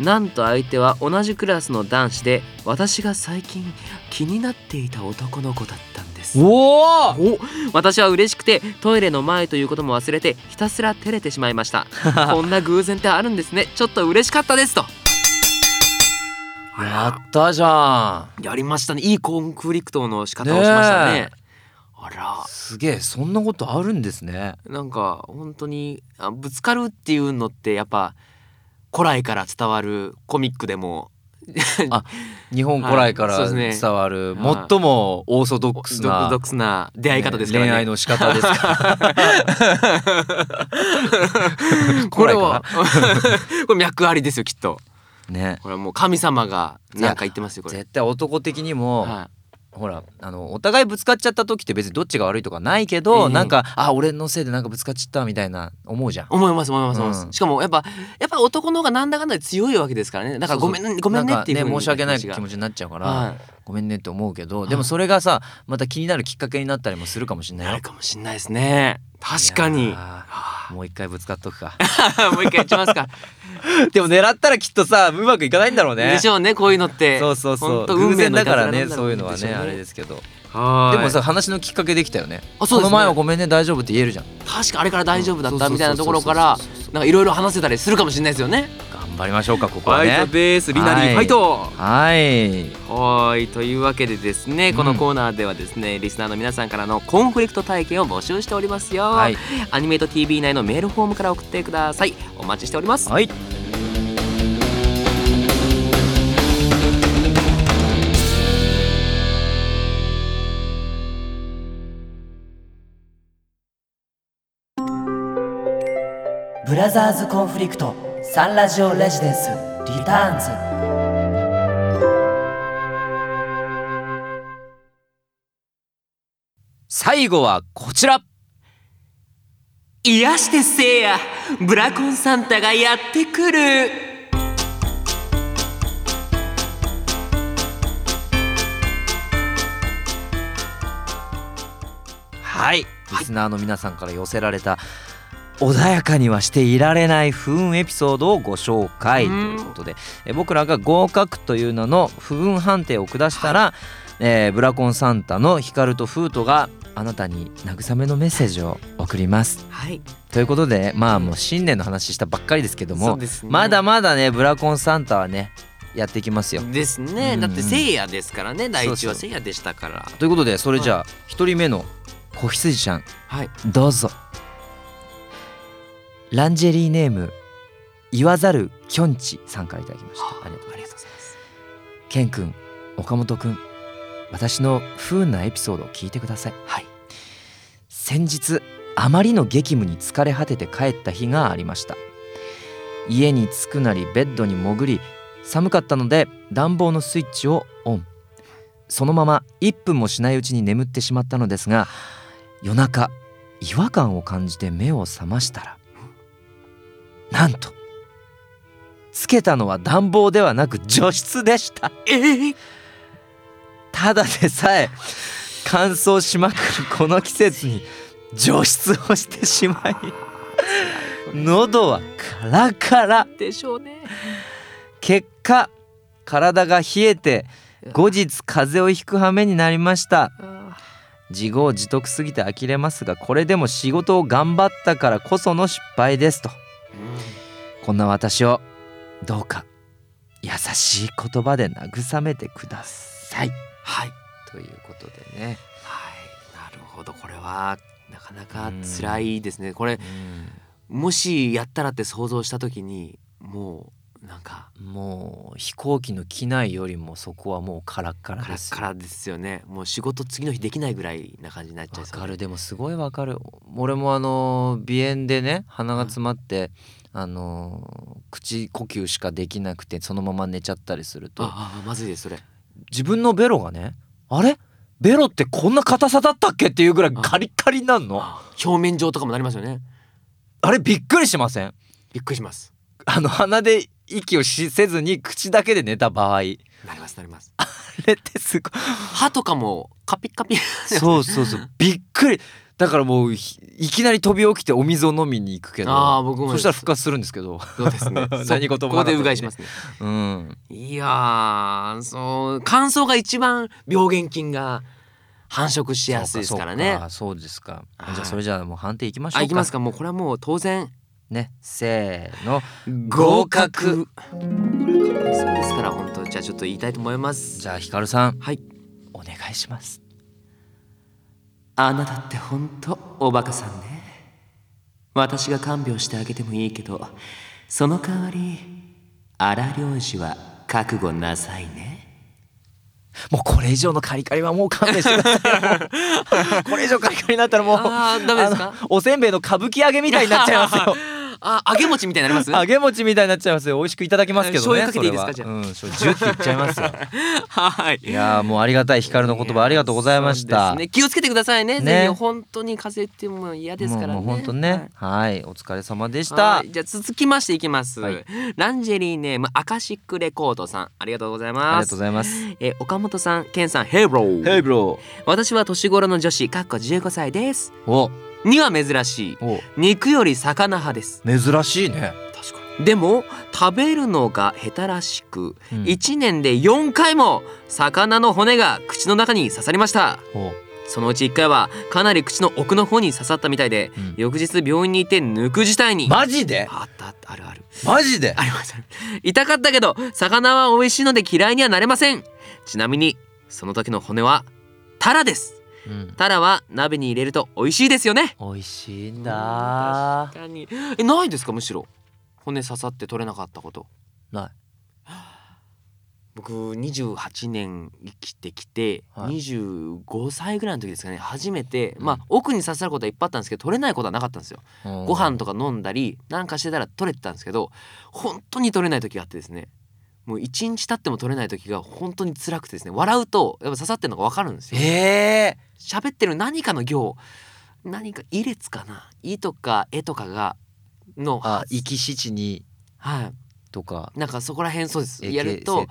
[SPEAKER 1] なんと相手は同じクラスの男子で私が最近気になっていた男の子だったんです
[SPEAKER 2] おお
[SPEAKER 1] お私は嬉しくてトイレの前ということも忘れてひたすら照れてしまいました。こんな偶然ってあるんですね。ちょっと嬉しかったですと。
[SPEAKER 2] やったじゃん。
[SPEAKER 1] やりましたね。いいコンフリクトの仕方をしましたね。
[SPEAKER 2] ね
[SPEAKER 1] あら。
[SPEAKER 2] すげえそんなことあるんですね。
[SPEAKER 1] なんか本当にあぶつかるっていうのってやっぱ古来から伝わるコミックでも
[SPEAKER 2] あ日本古来から伝わる
[SPEAKER 1] はい
[SPEAKER 2] 最もオーソドックスな
[SPEAKER 1] 独特な出会い方ですからね
[SPEAKER 2] 恋愛の仕方ですから。
[SPEAKER 1] これはこれ脈ありですよきっと
[SPEAKER 2] ね
[SPEAKER 1] これはもう神様がなんか言ってますよこれ
[SPEAKER 2] 絶対男的にも、
[SPEAKER 1] は
[SPEAKER 2] ほらあのお互いぶつかっちゃった時って別にどっちが悪いとかないけど、
[SPEAKER 1] ええ
[SPEAKER 2] なんかあ俺のせいでなんかぶつかっちゃったみたいな思うじゃん。
[SPEAKER 1] い。思います思います思います、
[SPEAKER 2] うん。
[SPEAKER 1] しかもやっぱやっぱ男の方がなんだかんだで強いわけですからね。だからごめんねごめんねっていう
[SPEAKER 2] ね申し訳ない気
[SPEAKER 1] が
[SPEAKER 2] 持ちになっちゃうから、
[SPEAKER 1] は
[SPEAKER 2] ごめんねって思うけど、
[SPEAKER 1] はい。
[SPEAKER 2] でもそれがさまた気になるきっかけになったりもするかもしれない
[SPEAKER 1] なる。かもしんないですね。確か
[SPEAKER 2] い
[SPEAKER 1] に
[SPEAKER 2] もう一回ぶつかっとくか。
[SPEAKER 1] もう一回やっちゃいますか
[SPEAKER 2] でも狙ったらきっとさうまくいかないんだろうね。
[SPEAKER 1] でしょうねこういうのって。
[SPEAKER 2] そうそうそう。偶然だからねそういうのはねあれですけど。
[SPEAKER 1] はい
[SPEAKER 2] でもさ話のきっかけできたよね。
[SPEAKER 1] あそうですね。
[SPEAKER 2] この前はごめんね大丈夫って言えるじゃん
[SPEAKER 1] 確かあれから大丈夫だった
[SPEAKER 2] うん
[SPEAKER 1] みたいなところからなんかいろいろ話せたりするかもしれないですよね。
[SPEAKER 2] 頑張りましょうかここはね。
[SPEAKER 1] ファイトですリナリー
[SPEAKER 2] はい
[SPEAKER 1] ファイト。
[SPEAKER 2] はい。
[SPEAKER 1] はい。というわけでですねこのコーナーではですね、リスナーの皆さんからのコンフリクト体験を募集しておりますよ、
[SPEAKER 2] はい。
[SPEAKER 1] アニメート TV 内のメールフォームから送ってください。お待ちしております。
[SPEAKER 2] はい
[SPEAKER 3] ブラザーズコンフリクトサンラジオレジデンスリターンズ。
[SPEAKER 2] 最後はこちら。
[SPEAKER 1] 癒してせいやブラコンサンタがやってくる。
[SPEAKER 2] はい。リスナーの皆さんから寄せられた穏やかにはしていられない不運エピソードをご紹介と
[SPEAKER 1] うん。
[SPEAKER 2] いうことでえ僕らが合格という名の不運判定を下したら、えーブラコンサンタのヒカルとフートがあなたに慰めのメッセージを送ります。
[SPEAKER 1] はい。
[SPEAKER 2] ということでまあもう新年の話したばっかりですけども、
[SPEAKER 1] ね。
[SPEAKER 2] まだまだねブラコンサンタはねやっていきますよ。
[SPEAKER 1] ですね、
[SPEAKER 2] うん。
[SPEAKER 1] だってせいやですからね第一はせいやでしたから。
[SPEAKER 2] ということでそれじゃあ一人目の子羊ちゃん
[SPEAKER 1] はい。
[SPEAKER 2] どうぞランジェリーネーム言わざるきょんちさんからいただきました。ありがとうございます。
[SPEAKER 1] ありがとうございます。
[SPEAKER 2] ケンくん岡本くん私の不運なエピソードを聞いてください。
[SPEAKER 1] はい。
[SPEAKER 2] 先日あまりの激務に疲れ果てて帰った日がありました。家に着くなりベッドに潜り寒かったので暖房のスイッチをオン。そのまま1分もしないうちに眠ってしまったのですが夜中違和感を感じて目を覚ましたらなんとつけたのは暖房ではなく除湿でした。
[SPEAKER 1] え？ー、
[SPEAKER 2] ただでさえ乾燥しまくるこの季節に除湿をしてしまい喉はカラカラ。
[SPEAKER 1] でしょうね。
[SPEAKER 2] 結果体が冷えて後日風邪をひく羽目になりました。
[SPEAKER 1] あ
[SPEAKER 2] 自業自得すぎて呆れますがこれでも仕事を頑張ったからこその失敗ですと。
[SPEAKER 1] ー
[SPEAKER 2] こんな私をどうか優しい言葉で慰めてください。
[SPEAKER 1] はい。
[SPEAKER 2] ということでね、
[SPEAKER 1] はい。なるほど。これはなかなか辛いですね。これ
[SPEAKER 2] うん。
[SPEAKER 1] もしやったらって想像した時にもうなんか
[SPEAKER 2] もう飛行機の機内よりもそこはもうカラッカラ
[SPEAKER 1] カラ
[SPEAKER 2] ですよ。
[SPEAKER 1] ッカラですよね。もう仕事次の日できないぐらいな感じになっちゃい
[SPEAKER 2] わ
[SPEAKER 1] そう。
[SPEAKER 2] かるでもすごいわかる。俺もあの鼻炎でね鼻が詰まって、あの口呼吸しかできなくてそのまま寝ちゃったりすると。
[SPEAKER 1] ああまずいですそれ。
[SPEAKER 2] 自分のベロがねあれ？ベロってこんな硬さだったっけっていうぐらいカリッカリになるの？
[SPEAKER 1] 表面上とかもなりますよね。
[SPEAKER 2] あれびっくりしません？
[SPEAKER 1] びっくりします。
[SPEAKER 2] あの鼻で息をしせずに口だけで寝た場合。あ
[SPEAKER 1] なりますなります。
[SPEAKER 2] れってすごい。
[SPEAKER 1] 歯とかもカピッカピ。
[SPEAKER 2] そうそうそう。びっくり。だからもうひいきなり飛び起きてお水を飲みに行くけど。
[SPEAKER 1] ああ僕も
[SPEAKER 2] そしたら復活するんですけど。
[SPEAKER 1] そうですね。
[SPEAKER 2] 何事も
[SPEAKER 1] ここでうがいしますね。
[SPEAKER 2] うん。
[SPEAKER 1] いやーそう乾燥が一番病原菌が繁殖しやすいですからね。
[SPEAKER 2] そうですか。
[SPEAKER 1] はい。
[SPEAKER 2] じゃあそれじゃあもう判定いきましょうか。
[SPEAKER 1] あいきますか。もうこれはもう当然
[SPEAKER 2] ねせーの。
[SPEAKER 1] 合格。そうです。から本当じゃあちょっと言いたいと思います。
[SPEAKER 2] じゃあひかるさん。
[SPEAKER 1] はい。
[SPEAKER 2] お願いします。
[SPEAKER 1] あなたって本当おバカさんね。私が看病してあげてもいいけどその代わり荒領事は覚悟なさいね。
[SPEAKER 2] もうこれ以上のカリカリはもう勘弁してください。これ以上カリカリになったらもう
[SPEAKER 1] あーダメですか？
[SPEAKER 2] おせんべいの歌舞伎揚げみたいになっちゃいますよ
[SPEAKER 1] あ揚げ餅みたいになります？
[SPEAKER 2] 揚げ餅みたいになっちゃいますよ。美味しくいただきますけどね
[SPEAKER 1] 醤油かけていいですかじゃあ？
[SPEAKER 2] うん醤油ジュっていっちゃいますよ。
[SPEAKER 1] はい。
[SPEAKER 2] いやーもうありがたいひかるの言葉ありがとうございました。
[SPEAKER 1] ね、気をつけてくださいね。
[SPEAKER 2] ね。
[SPEAKER 1] 本当に風邪ってもう嫌ですからね。
[SPEAKER 2] 本当ね。はい。お疲れ様でし
[SPEAKER 1] は
[SPEAKER 2] た
[SPEAKER 1] い。じゃあ続きましていきます、
[SPEAKER 2] はい。
[SPEAKER 1] ランジェリーネームアカシックレコードさん。ありがとうござい
[SPEAKER 2] あり
[SPEAKER 1] ます
[SPEAKER 2] がとうございます。
[SPEAKER 1] えー岡本さん、ケンさん、ヘイブロー。
[SPEAKER 2] イブロ
[SPEAKER 1] 私は年頃の女子、かっこ15歳です。
[SPEAKER 2] お
[SPEAKER 1] には珍しい。
[SPEAKER 2] お
[SPEAKER 1] 肉より魚派です。
[SPEAKER 2] 珍しいね。
[SPEAKER 1] 確かに。でも、食べるのが下手らしく、
[SPEAKER 2] うん。
[SPEAKER 1] 1年で4回も魚の骨が口の中に刺さりました。
[SPEAKER 2] お
[SPEAKER 1] そのうち1回はかなり口の奥の方に刺さったみたいで、
[SPEAKER 2] うん。
[SPEAKER 1] 翌日病院に行って抜く事態に、
[SPEAKER 2] マジで？
[SPEAKER 1] あったあったあるある。
[SPEAKER 2] マジで？
[SPEAKER 1] あります痛かったけど魚は美味しいので嫌いにはなれません。ちなみにその時の骨はタラです。
[SPEAKER 2] うん
[SPEAKER 1] タラは鍋に入れると美味しいですよね。
[SPEAKER 2] 美味しいんだ。
[SPEAKER 1] 確かに。えないですかむしろ。骨刺さって取れなかったこと。
[SPEAKER 2] ない。
[SPEAKER 1] 僕28年生きてきて、
[SPEAKER 2] はい。
[SPEAKER 1] 25歳ぐらいの時ですかね。初めて、まあ奥に刺さることはいっぱいあったんですけど取れないことはなかったんですよ。ご飯とか飲んだりなんかしてたら取れてたんですけど本当に取れない時があってですねもう一日経っても取れない時が本当に辛くてですね笑うとやっぱ刺さってるのが分かるんですよ。
[SPEAKER 2] ええ。
[SPEAKER 1] 喋ってる何かの行何か「い列」かな「い」とか「え」とかがの
[SPEAKER 2] あ生き死地に。
[SPEAKER 1] はい。
[SPEAKER 2] とか。
[SPEAKER 1] なんかそこら辺そうです。
[SPEAKER 2] え
[SPEAKER 1] やると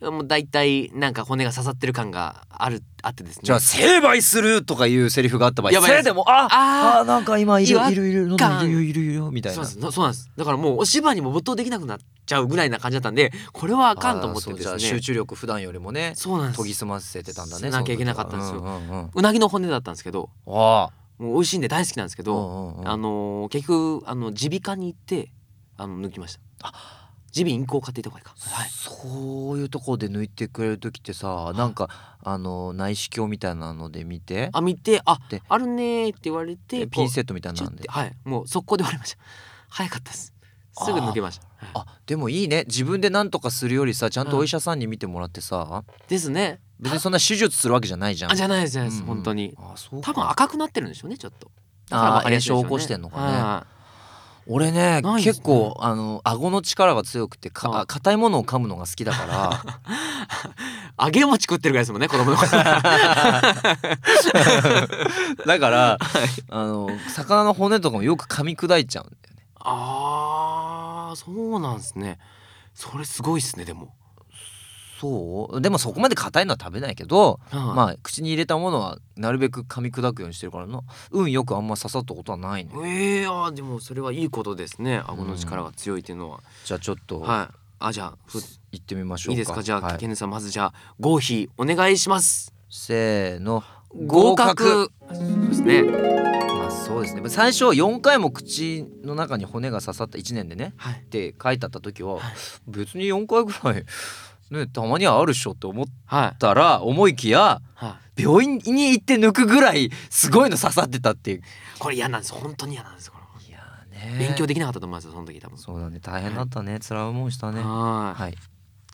[SPEAKER 1] もう大体なんか骨が刺さってる感があるあってですね。
[SPEAKER 2] じゃあ成敗するとかいうセリフがあった場合
[SPEAKER 1] や
[SPEAKER 2] せいでもあ
[SPEAKER 1] あ
[SPEAKER 2] あなんか今いるいるいる
[SPEAKER 1] 感
[SPEAKER 2] いるいるいるよみたいな。
[SPEAKER 1] そうなんです。だからもうお芝居にも没頭できなくなっちゃうぐらいな感じだったんでこれはあかんと思ってですね。
[SPEAKER 2] 集中力普段よりもね
[SPEAKER 1] そうなんです。
[SPEAKER 2] 研ぎ澄ませてたんだね
[SPEAKER 1] しなきゃいけなかったんですよ。
[SPEAKER 2] うんうんうん。
[SPEAKER 1] うなぎの骨だったんですけど
[SPEAKER 2] あ
[SPEAKER 1] もう美味しいんで大好きなんですけ
[SPEAKER 2] あ
[SPEAKER 1] ど、
[SPEAKER 2] うんうんうん。
[SPEAKER 1] あのー結局あの耳鼻科に行ってあの抜きました耳鼻咽喉科って言った方がいいか。はい。
[SPEAKER 2] そういうところで抜いてくれる時ってさなんかあの内視鏡みたいなので見て。
[SPEAKER 1] あ見てあ
[SPEAKER 2] で
[SPEAKER 1] あるねーって言われて
[SPEAKER 2] ピンセッ
[SPEAKER 1] ト
[SPEAKER 2] トみたいなんで。
[SPEAKER 1] はい。もう速攻で終わりました。早かったです。すぐ抜けました、はい。
[SPEAKER 2] あでもいいね。自分で何とかするよりさちゃんとお医者さんに見てもらってさ。
[SPEAKER 1] ですね。
[SPEAKER 2] 別にそんな手術するわけじゃないじゃん。
[SPEAKER 1] あじゃないですじゃないです、
[SPEAKER 2] うん。うん
[SPEAKER 1] 本当に。
[SPEAKER 2] あそうか。
[SPEAKER 1] 多分赤くなってるんでしょうねちょっと。だ
[SPEAKER 2] あー
[SPEAKER 1] から分かりやすいでしょう
[SPEAKER 2] 炎症起こしてんのかね。
[SPEAKER 1] は
[SPEAKER 2] 俺ね
[SPEAKER 1] ね。
[SPEAKER 2] 結構あの顎の力が強くてか
[SPEAKER 1] はい。
[SPEAKER 2] 硬いものを噛むのが好きだから。
[SPEAKER 1] い 揚げ餅食ってるぐらいですもんね子供の頃。
[SPEAKER 2] だからあの魚の骨とかもよく噛み砕いちゃうんだよね。
[SPEAKER 1] あーそうなんですね。それすごいですねでも
[SPEAKER 2] そう？でもそこまで硬いのは食べないけど、
[SPEAKER 1] ま
[SPEAKER 2] まあ口に入れたものはなるべく噛み砕くようにしてるからな。運よくあんま刺さったことはないのよ。
[SPEAKER 1] ええあーでもそれはいいことですね。顎の力が強いっていうのは、
[SPEAKER 2] じゃあちょっと
[SPEAKER 1] はい。あじゃあふ
[SPEAKER 2] 行ってみましょうか。
[SPEAKER 1] いいですか？じゃあ、
[SPEAKER 2] はい。
[SPEAKER 1] ケンネさんまずじゃあ合否お願いします。
[SPEAKER 2] せーの。
[SPEAKER 1] 合格。そうですね。
[SPEAKER 2] まあそうですね。最初4回も口の中に骨が刺さった1年でね。
[SPEAKER 1] はい。
[SPEAKER 2] って書いてあった時は、
[SPEAKER 1] はい。
[SPEAKER 2] 別に4回ぐらいねたまにはあるっしょって思っ
[SPEAKER 1] はい。
[SPEAKER 2] たら思いきや
[SPEAKER 1] はい。
[SPEAKER 2] 病院に行って抜くぐらいすごいの刺さってたっていう。
[SPEAKER 1] これ嫌なんです。本当に嫌なんですこ
[SPEAKER 2] いやーね。
[SPEAKER 1] れ勉強できなかったと思いますよその時多分。
[SPEAKER 2] そうだね。大変だったね。辛い思いしたね。
[SPEAKER 1] はい。
[SPEAKER 2] はい。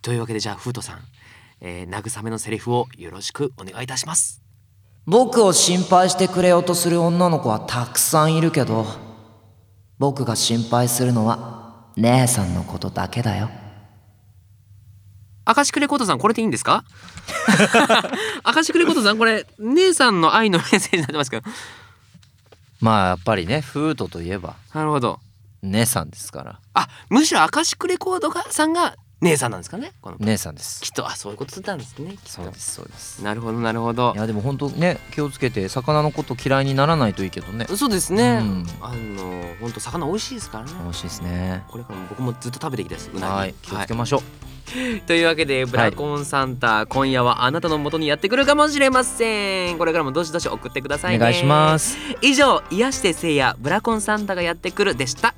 [SPEAKER 1] というわけでじゃあフートさん、えー、慰めのセリフをよろしくお願いいたします。
[SPEAKER 4] 僕を心配してくれようとする女の子はたくさんいるけど僕が心配するのは姉さんのことだけだよ
[SPEAKER 1] アカシクレコードさんこれでいいんですかアカシクレコードさんこれ姉さんの愛のメッセージになってますけど
[SPEAKER 2] まあやっぱりねフードといえば
[SPEAKER 1] なるほど
[SPEAKER 2] 姉さんですから
[SPEAKER 1] あむしろアカシクレコードがさんが姉さんなんですかねこの
[SPEAKER 2] 姉さんです
[SPEAKER 1] きっとあそういうことなんですね
[SPEAKER 2] そうですそうです
[SPEAKER 1] なるほどなるほど
[SPEAKER 2] いやでも本当ね気をつけて魚のこと嫌いにならないといいけどね
[SPEAKER 1] そうですね、
[SPEAKER 2] うん
[SPEAKER 1] あの本当魚美味しいですからね
[SPEAKER 2] 美味しいですね
[SPEAKER 1] これからも僕もずっと食べていきたいですうなぎ
[SPEAKER 2] はい気をつけましょう、
[SPEAKER 1] というわけでブラコンサンタ、今夜はあなたの元にやってくるかもしれません。これからもどしどし送ってくださいね。
[SPEAKER 2] お願いします。
[SPEAKER 1] 以上癒してせいやブラコンサンタがやってくるでした。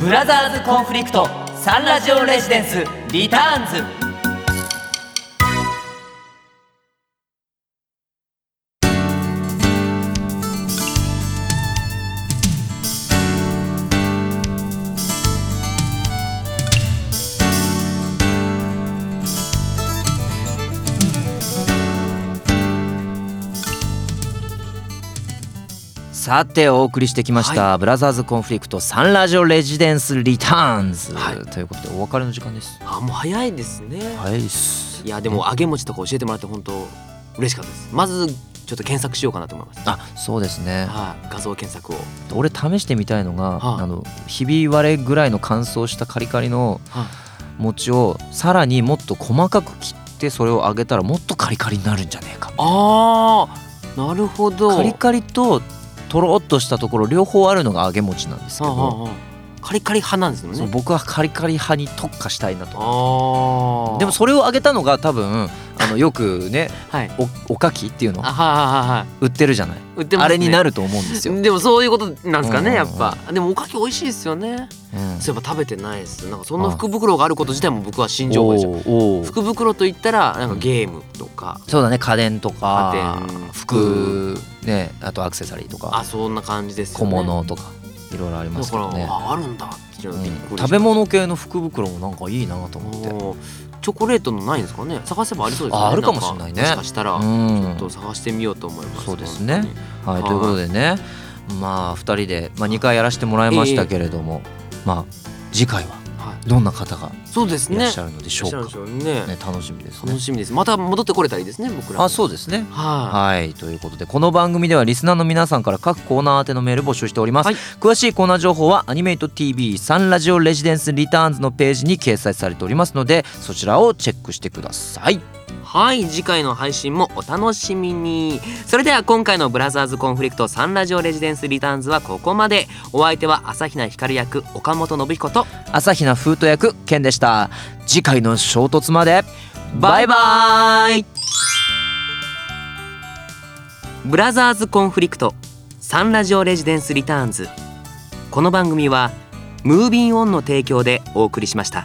[SPEAKER 5] ブラザーズコンフリクトサンラジオレジデンスリターンズ
[SPEAKER 2] さてお送りしてきました、ブラザーズコンフリクトサンラジオレジデンスリターンズ、
[SPEAKER 1] はい。
[SPEAKER 2] ということでお別れの時間です。
[SPEAKER 1] あもう早いですね、
[SPEAKER 2] 早いっす。
[SPEAKER 1] いやでも揚げ餅とか教えてもらって本当嬉しかったです。まずちょっと検索しようかなと思います。
[SPEAKER 2] あそうですね。
[SPEAKER 1] はい。画像検索を。
[SPEAKER 2] 俺試してみたいのが、
[SPEAKER 1] はあ
[SPEAKER 2] あのひび割れぐらいの乾燥したカリカリの
[SPEAKER 1] は
[SPEAKER 2] 餅をさらにもっと細かく切ってそれを揚げたらもっとカリカリになるんじゃねえか
[SPEAKER 1] あーなるほど。
[SPEAKER 2] カリカリととろっとしたところ両方あるのが揚げ餅なんですけど、
[SPEAKER 1] はあはあはカリカリ派なんですよね。
[SPEAKER 2] 僕はカリカリ派に特化したいなと。でもそれを挙げたのが多分あのよくね
[SPEAKER 1] はい。
[SPEAKER 2] おおかきっていうの
[SPEAKER 1] あはいはいは
[SPEAKER 2] 売ってるじゃない、
[SPEAKER 1] 売ってますね。
[SPEAKER 2] あれになると思うんですよ、
[SPEAKER 1] でもそういうことなんですかね、
[SPEAKER 2] うん
[SPEAKER 1] やっぱでもおかき美味しいですよね。
[SPEAKER 2] うん。
[SPEAKER 1] そういえば食べてないです。なんかそんな福袋があること自体も僕は新情報でした福袋といったらなんかゲームとか、
[SPEAKER 2] そうだね家電とか
[SPEAKER 1] 家電
[SPEAKER 2] 服ねあとアクセサリーとか。
[SPEAKER 1] あそんな感じですよ
[SPEAKER 2] 小
[SPEAKER 1] ね
[SPEAKER 2] 物とかいろいろありますけどね、
[SPEAKER 1] ああるんだっていう
[SPEAKER 2] ん。食べ物系の福袋もなんかいいなと思って
[SPEAKER 1] チョコレートのないんですかね？探せばありそうですよね。
[SPEAKER 2] ああるかもしれないね。
[SPEAKER 1] もしかしたら、
[SPEAKER 2] うん。
[SPEAKER 1] ちょっと探してみようと思います。
[SPEAKER 2] そうですね。はい、ということでね。まあ2人で、まあ、2回やらせてもらいましたけれども、まあ次回は
[SPEAKER 1] はい、
[SPEAKER 2] どんな方が
[SPEAKER 1] そうですね。
[SPEAKER 2] いらっしゃるのでしょうか、
[SPEAKER 1] ね。
[SPEAKER 2] ね、楽しみですね。
[SPEAKER 1] 楽しみです。また戻ってこれたらいいですね僕ら
[SPEAKER 2] あそうですね。
[SPEAKER 1] は
[SPEAKER 2] はい。ということでこの番組ではリスナーの皆さんから各コーナー宛てのメール募集しております、
[SPEAKER 1] はい。
[SPEAKER 2] 詳しいコーナー情報はアニメイト TV サンラジオレジデンスリターンズのページに掲載されておりますのでそちらをチェックしてください。
[SPEAKER 1] いはい。次回の配信もお楽しみに。それでは今回のブラザーズコンフリクトサンラジオレジデンスリターンズはここまで。お相手は朝比奈光役岡本信彦と
[SPEAKER 2] 朝比奈フート役ケンでした。次回の衝突まで。
[SPEAKER 1] バイバイ。ブラザーズコンフリクト。サンラジオレジデンスリターンズ。この番組はムービンオンの提供でお送りしました。